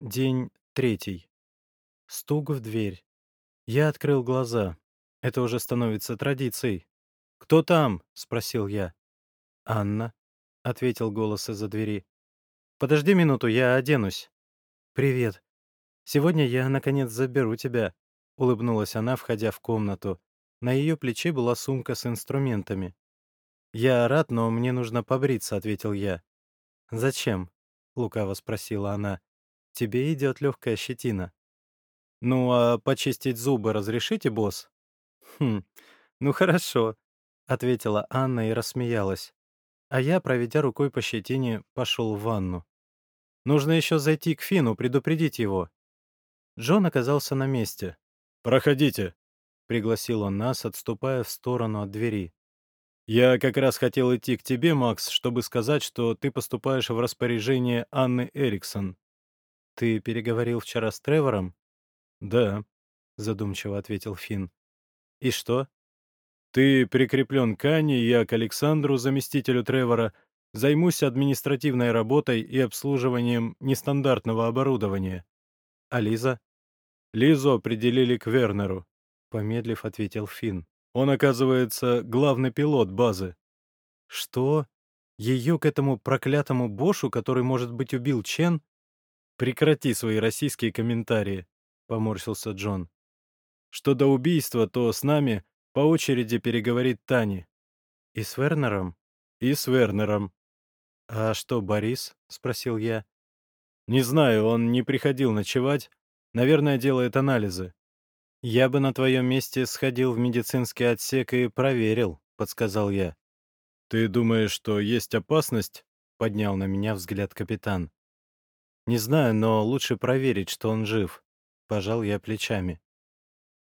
День третий. Стук в дверь. Я открыл глаза. Это уже становится традицией. «Кто там?» — спросил я. «Анна», — ответил голос из-за двери. «Подожди минуту, я оденусь». «Привет. Сегодня я, наконец, заберу тебя», — улыбнулась она, входя в комнату. На ее плече была сумка с инструментами. «Я рад, но мне нужно побриться», — ответил я. «Зачем?» — лукаво спросила она. «Тебе идет легкая щетина». «Ну, а почистить зубы разрешите, босс?» «Хм, ну хорошо», — ответила Анна и рассмеялась. А я, проведя рукой по щетине, пошел в ванну. Нужно еще зайти к Фину, предупредить его. Джон оказался на месте. «Проходите», — Пригласил он нас, отступая в сторону от двери. «Я как раз хотел идти к тебе, Макс, чтобы сказать, что ты поступаешь в распоряжение Анны Эриксон». «Ты переговорил вчера с Тревором?» «Да», — задумчиво ответил Финн. «И что?» «Ты прикреплен к Анне, я к Александру, заместителю Тревора, займусь административной работой и обслуживанием нестандартного оборудования». «А Лиза?» «Лизу определили к Вернеру», — помедлив ответил Финн. «Он, оказывается, главный пилот базы». «Что? Ее к этому проклятому Бошу, который, может быть, убил Чен?» «Прекрати свои российские комментарии», — поморщился Джон. «Что до убийства, то с нами по очереди переговорит Тани». «И с Вернером?» «И с Вернером». «А что, Борис?» — спросил я. «Не знаю, он не приходил ночевать. Наверное, делает анализы». «Я бы на твоем месте сходил в медицинский отсек и проверил», — подсказал я. «Ты думаешь, что есть опасность?» — поднял на меня взгляд капитан. «Не знаю, но лучше проверить, что он жив», — пожал я плечами.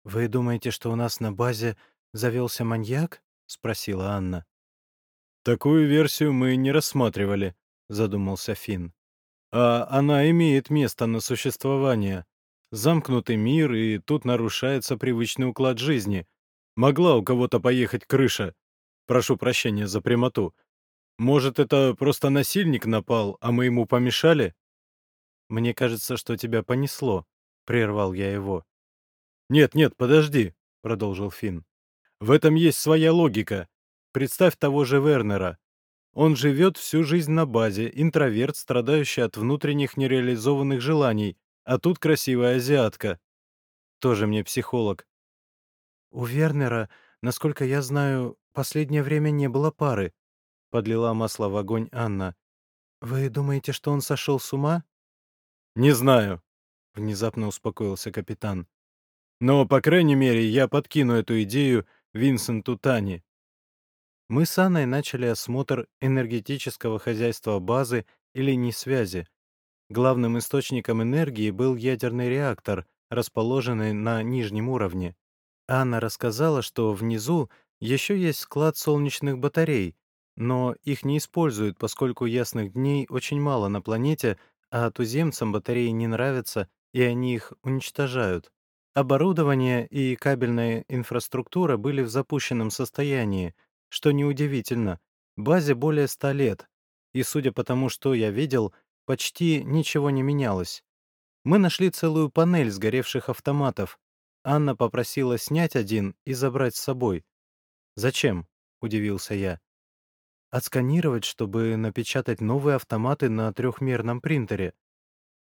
«Вы думаете, что у нас на базе завелся маньяк?» — спросила Анна. «Такую версию мы не рассматривали», — задумался Финн. «А она имеет место на существование. Замкнутый мир, и тут нарушается привычный уклад жизни. Могла у кого-то поехать крыша. Прошу прощения за прямоту. Может, это просто насильник напал, а мы ему помешали?» «Мне кажется, что тебя понесло», — прервал я его. «Нет, нет, подожди», — продолжил Финн. «В этом есть своя логика. Представь того же Вернера. Он живет всю жизнь на базе, интроверт, страдающий от внутренних нереализованных желаний, а тут красивая азиатка. Тоже мне психолог. У Вернера, насколько я знаю, последнее время не было пары, — подлила масло в огонь Анна. «Вы думаете, что он сошел с ума?» «Не знаю», — внезапно успокоился капитан. Но, по крайней мере, я подкину эту идею Винсенту Тани. Мы с Анной начали осмотр энергетического хозяйства базы и линий связи. Главным источником энергии был ядерный реактор, расположенный на нижнем уровне. Анна рассказала, что внизу еще есть склад солнечных батарей, но их не используют, поскольку ясных дней очень мало на планете, а туземцам батареи не нравятся, и они их уничтожают. Оборудование и кабельная инфраструктура были в запущенном состоянии, что неудивительно. Базе более ста лет, и, судя по тому, что я видел, почти ничего не менялось. Мы нашли целую панель сгоревших автоматов. Анна попросила снять один и забрать с собой. «Зачем?» — удивился я. «Отсканировать, чтобы напечатать новые автоматы на трехмерном принтере.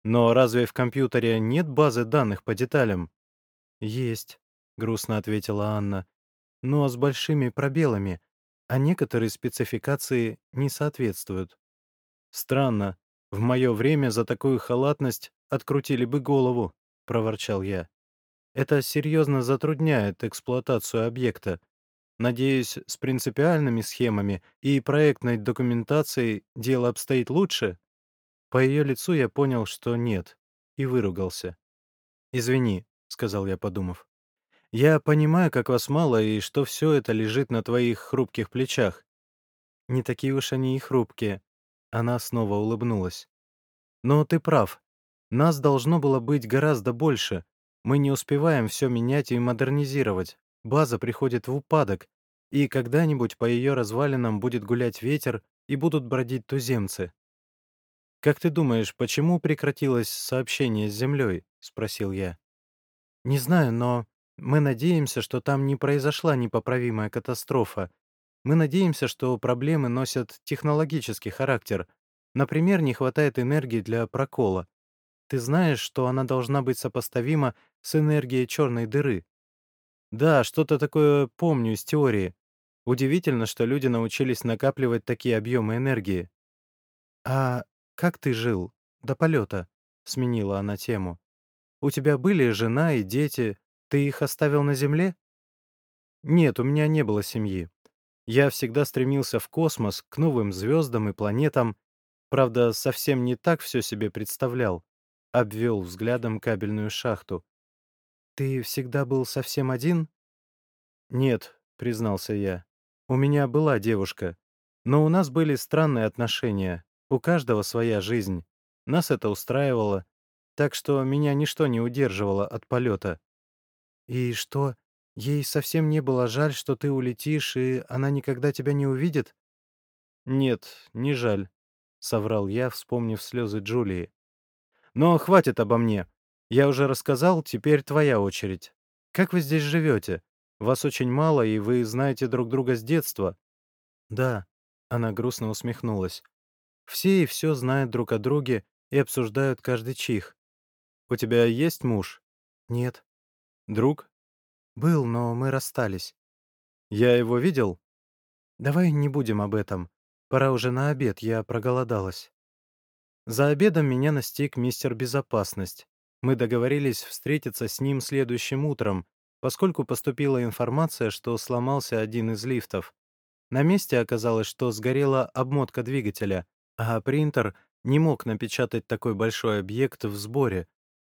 Но разве в компьютере нет базы данных по деталям?» «Есть», — грустно ответила Анна, — «но с большими пробелами, а некоторые спецификации не соответствуют». «Странно. В мое время за такую халатность открутили бы голову», — проворчал я. «Это серьезно затрудняет эксплуатацию объекта. Надеюсь, с принципиальными схемами и проектной документацией дело обстоит лучше?» По ее лицу я понял, что нет, и выругался. «Извини, — сказал я, подумав. «Я понимаю, как вас мало, и что все это лежит на твоих хрупких плечах». «Не такие уж они и хрупкие». Она снова улыбнулась. «Но ты прав. Нас должно было быть гораздо больше. Мы не успеваем все менять и модернизировать. База приходит в упадок, и когда-нибудь по ее развалинам будет гулять ветер и будут бродить туземцы». «Как ты думаешь, почему прекратилось сообщение с Землей?» — спросил я. «Не знаю, но мы надеемся, что там не произошла непоправимая катастрофа. Мы надеемся, что проблемы носят технологический характер. Например, не хватает энергии для прокола. Ты знаешь, что она должна быть сопоставима с энергией черной дыры?» «Да, что-то такое помню из теории. Удивительно, что люди научились накапливать такие объемы энергии». «А как ты жил до полета?» — сменила она тему. «У тебя были жена и дети. Ты их оставил на Земле?» «Нет, у меня не было семьи. Я всегда стремился в космос, к новым звездам и планетам. Правда, совсем не так все себе представлял». Обвел взглядом кабельную шахту. «Ты всегда был совсем один?» «Нет», — признался я. «У меня была девушка. Но у нас были странные отношения. У каждого своя жизнь. Нас это устраивало. Так что меня ничто не удерживало от полета». «И что, ей совсем не было жаль, что ты улетишь, и она никогда тебя не увидит?» «Нет, не жаль», — соврал я, вспомнив слезы Джулии. «Но хватит обо мне. Я уже рассказал, теперь твоя очередь. Как вы здесь живете? Вас очень мало, и вы знаете друг друга с детства». «Да», — она грустно усмехнулась. «Все и все знают друг о друге и обсуждают каждый чих. У тебя есть муж?» «Нет». «Друг?» «Был, но мы расстались». «Я его видел?» «Давай не будем об этом. Пора уже на обед, я проголодалась». За обедом меня настиг мистер Безопасность. Мы договорились встретиться с ним следующим утром, поскольку поступила информация, что сломался один из лифтов. На месте оказалось, что сгорела обмотка двигателя, а принтер не мог напечатать такой большой объект в сборе,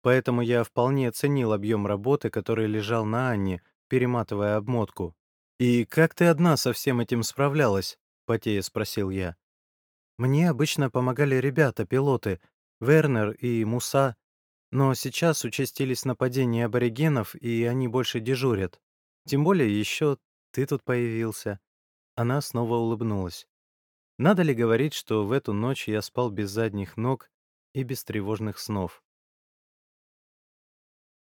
поэтому я вполне оценил объем работы, который лежал на Анне, перематывая обмотку. «И как ты одна со всем этим справлялась?» — потея спросил я. Мне обычно помогали ребята, пилоты, Вернер и Муса, но сейчас участились нападения аборигенов, и они больше дежурят. Тем более еще ты тут появился. Она снова улыбнулась. Надо ли говорить, что в эту ночь я спал без задних ног и без тревожных снов?